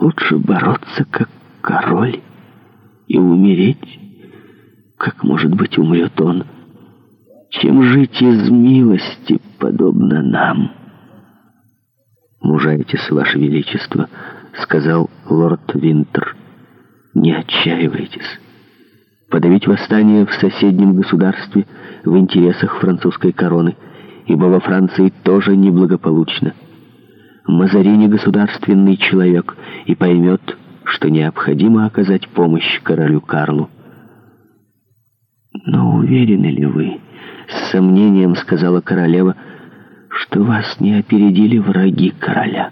Лучше бороться, как король, и умереть, как, может быть, умрет он, чем жить из милости, подобно нам. «Мужайтесь, Ваше Величество», — сказал лорд Винтер. «Не отчаивайтесь. Подавить восстание в соседнем государстве в интересах французской короны, ибо во Франции тоже неблагополучно». Мазарини государственный человек и поймет, что необходимо оказать помощь королю Карлу. «Но уверены ли вы, с сомнением сказала королева, что вас не опередили враги короля?»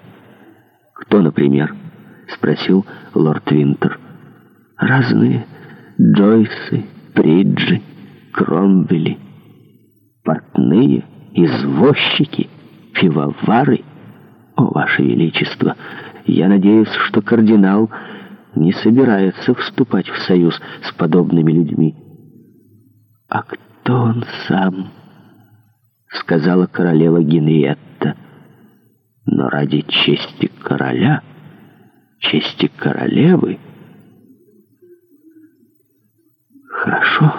«Кто, например?» — спросил лорд Винтер. «Разные. Джойсы, Приджи, Кромбели, портные, извозчики, пивовары». О Ваше Величество, я надеюсь, что кардинал не собирается вступать в союз с подобными людьми. — А кто он сам? — сказала королева Генриетта. — Но ради чести короля, чести королевы... — Хорошо,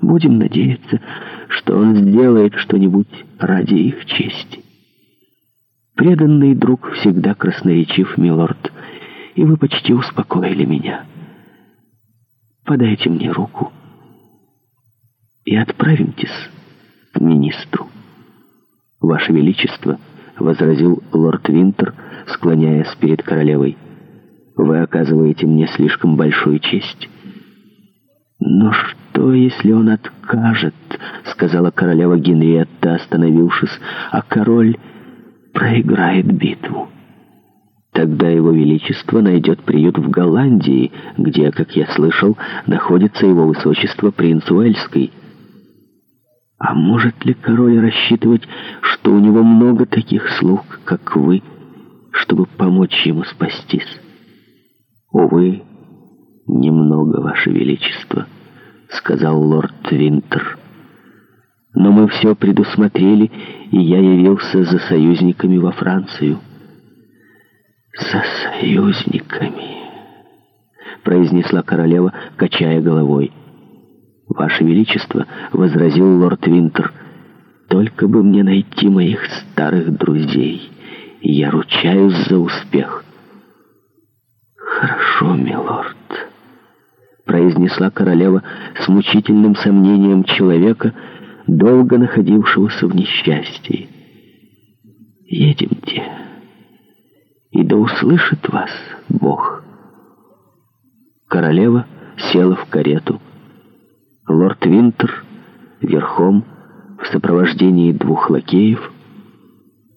будем надеяться, что он сделает что-нибудь ради их чести преданный друг, всегда красноречив, милорд, и вы почти успокоили меня. Подайте мне руку и отправимтесь к министру. Ваше Величество, — возразил лорд Винтер, склоняясь перед королевой, — вы оказываете мне слишком большую честь. Но что, если он откажет, — сказала королева Генриетта, остановившись, — а король проиграет битву. Тогда его величество найдет приют в Голландии, где, как я слышал, находится его высочество принц Уэльский. А может ли король рассчитывать, что у него много таких слуг, как вы, чтобы помочь ему спастись? Увы, немного, ваше величество, — сказал лорд Винтер. Но мы все предусмотрели, и я явился за союзниками во Францию. «За союзниками!» — произнесла королева, качая головой. «Ваше Величество!» — возразил лорд Винтер. «Только бы мне найти моих старых друзей. Я ручаюсь за успех». «Хорошо, милорд!» — произнесла королева с мучительным сомнением человека — долго находившегося в несчастье. Едемте, и да услышит вас Бог. Королева села в карету. Лорд Винтер верхом в сопровождении двух лакеев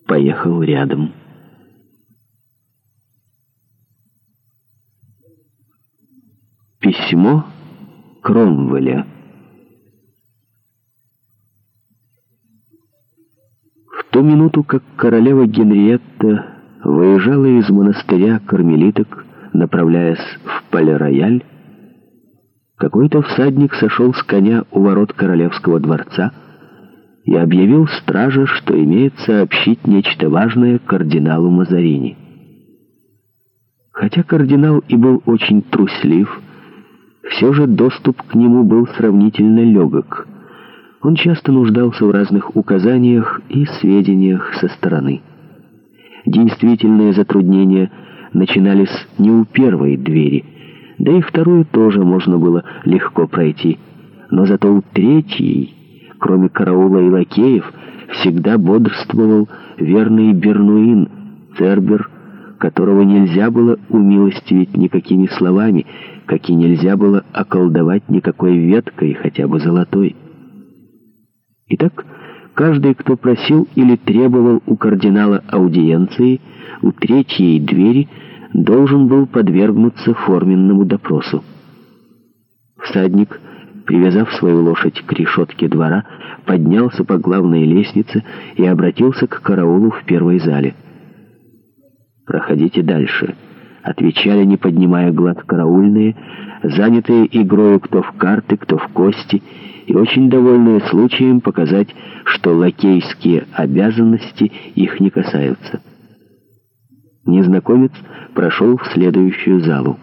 поехал рядом. Письмо Кромвеля ту минуту, как королева Генриетта выезжала из монастыря кармелиток, направляясь в Пале-Рояль, какой-то всадник сошел с коня у ворот королевского дворца и объявил страже, что имеет сообщить нечто важное кардиналу Мазарини. Хотя кардинал и был очень труслив, все же доступ к нему был сравнительно легок — он часто нуждался в разных указаниях и сведениях со стороны. Действительные затруднения начинались не у первой двери, да и вторую тоже можно было легко пройти. Но зато у третьей, кроме караула и лакеев, всегда бодрствовал верный Бернуин, Цербер, которого нельзя было умилостивить никакими словами, как и нельзя было околдовать никакой веткой, хотя бы золотой. Итак, каждый, кто просил или требовал у кардинала аудиенции, у третьей двери, должен был подвергнуться форменному допросу. Всадник, привязав свою лошадь к решетке двора, поднялся по главной лестнице и обратился к караулу в первой зале. «Проходите дальше», отвечали, не поднимая глаз караульные, занятые игрою кто в карты, кто в кости, и очень довольные случаем показать, что лакейские обязанности их не касаются. Незнакомец прошел в следующую залу.